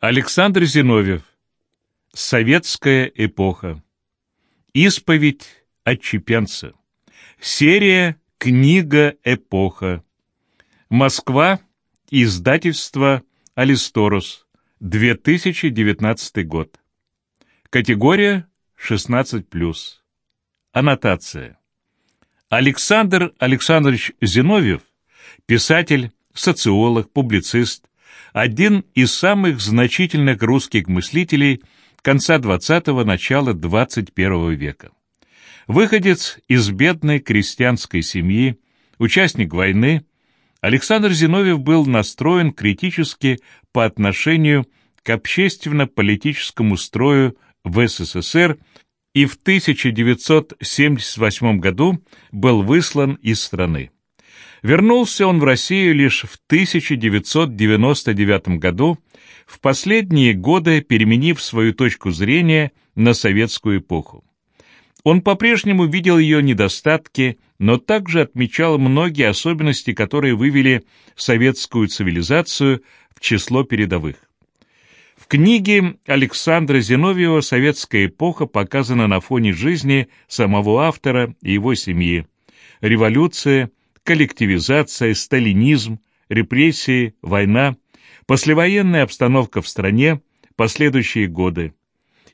Александр Зиновьев. Советская эпоха. Исповедь отчепенца. Серия «Книга эпоха». Москва. Издательство «Алисторус». 2019 год. Категория 16+. Аннотация. Александр Александрович Зиновьев, писатель, социолог, публицист, один из самых значительных русских мыслителей конца XX – начала XXI века. Выходец из бедной крестьянской семьи, участник войны, Александр Зиновьев был настроен критически по отношению к общественно-политическому строю в СССР и в 1978 году был выслан из страны. Вернулся он в Россию лишь в 1999 году, в последние годы переменив свою точку зрения на советскую эпоху. Он по-прежнему видел ее недостатки, но также отмечал многие особенности, которые вывели советскую цивилизацию в число передовых. В книге Александра Зиновьева «Советская эпоха» показана на фоне жизни самого автора и его семьи. Революция, коллективизация, сталинизм, репрессии, война, послевоенная обстановка в стране, последующие годы.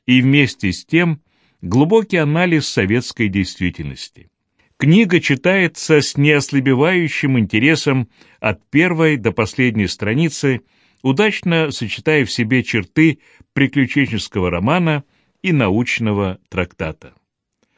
И вместе с тем глубокий анализ советской действительности. Книга читается с неослабевающим интересом от первой до последней страницы, удачно сочетая в себе черты приключенческого романа и научного трактата.